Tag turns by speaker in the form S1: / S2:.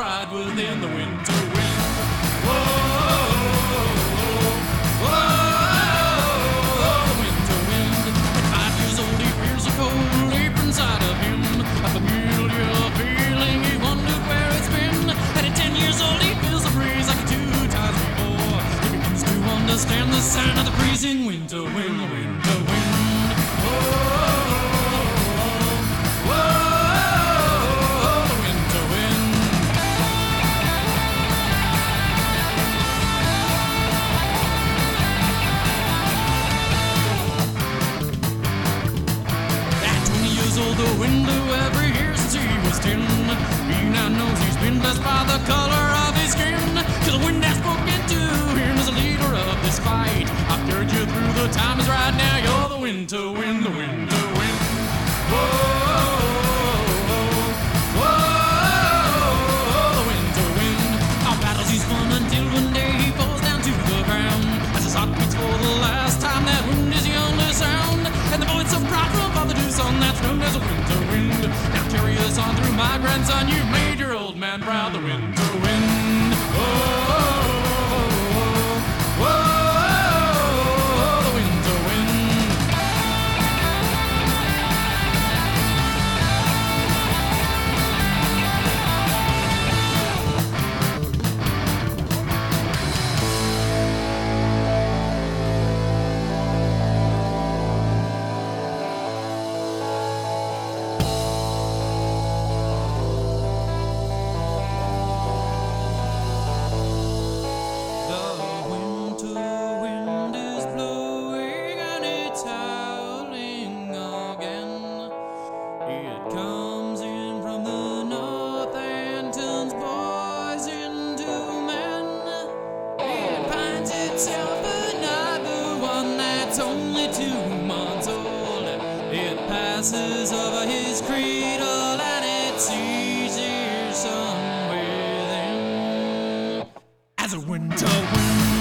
S1: alive within the winter wind. Whoa, whoa, winter wind. Five years old, leap inside of him. A familiar feeling, he wondered where it's been. And at ten years old, he feels the breeze like before. He to understand the sound of the freezing winter wind. Wind has spoken to him as a leader of this fight. I've carried you through the times right now. You're the wind, the winter wind. Whoa, whoa, the wind. Our battles he's won until one day he falls down to the ground. As his heart beats for the last time, that wind is the only sound. And the voice of pride from Father to Son, that's known as a winter wind. Now carry us on through my grandson, you've It's only two months old. It passes over his cradle and it's easier somewhere there. As a winter wind.